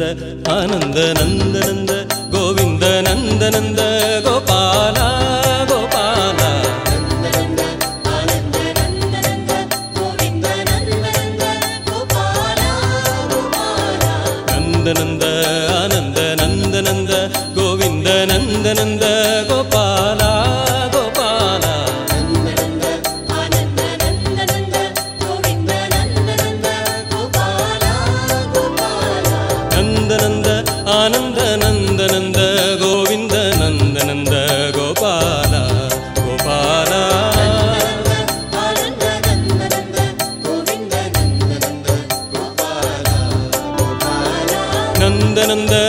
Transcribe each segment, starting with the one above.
நந்த ஆனந்த நந்த நந்த Govind நந்த நந்த Gopala Gopala. நந்த நந்த ஆனந்த நந்த நந்த 되는데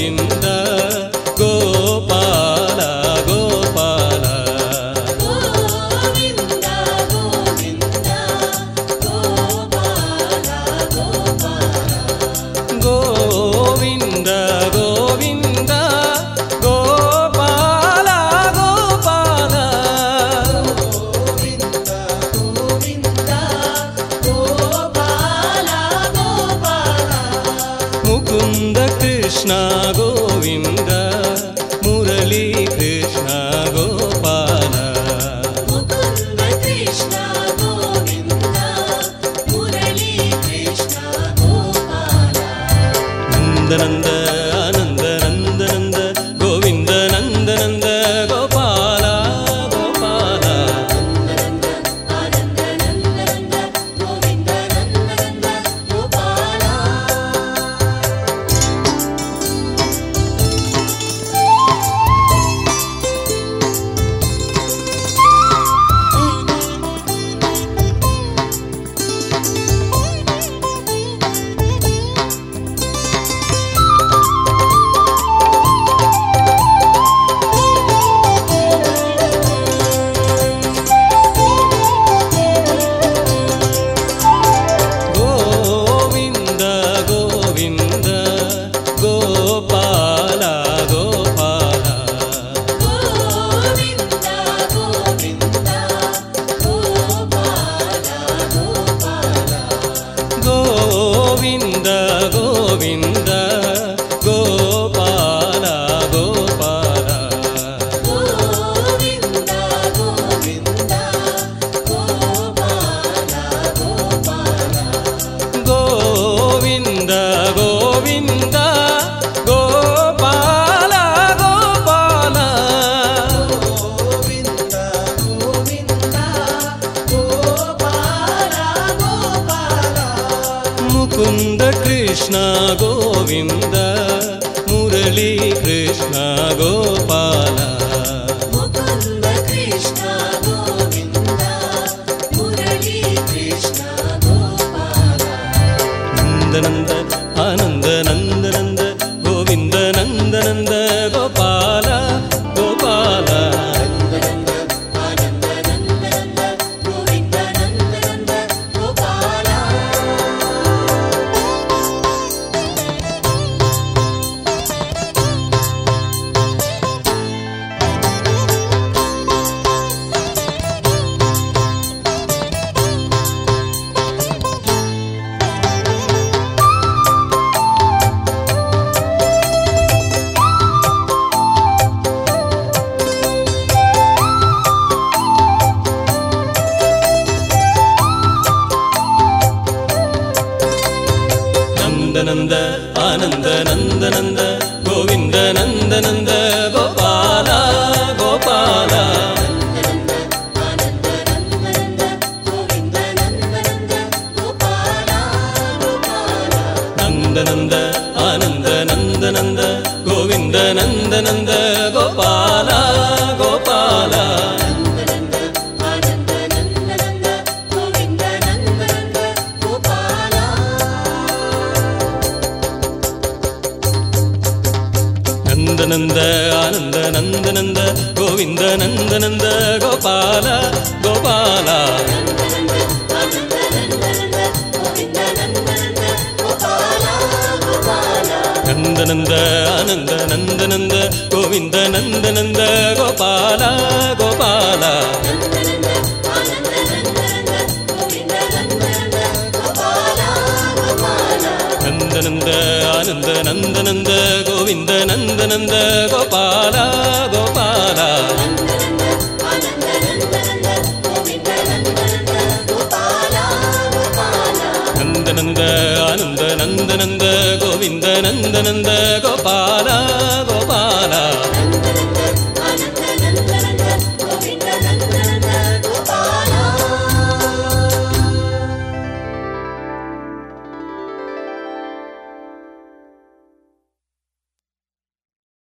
им Krishna. Krishna Govind मुरली Krishna Gopa நந்த ஆனந்த நந்த நந்த Govind நந்த நந்த Gopala Gopala. நந்த நந்த ஆனந்த நந்த நந்த Govind நந்த நந்த Gopala Gopala நந்த ஆனந்த நந்த நந்த Govind நந்த நந்த Gopala Gopala. நந்த நந்த ஆனந்த நந்த நந்த Govind நந்த நந்த Gopala Gopala.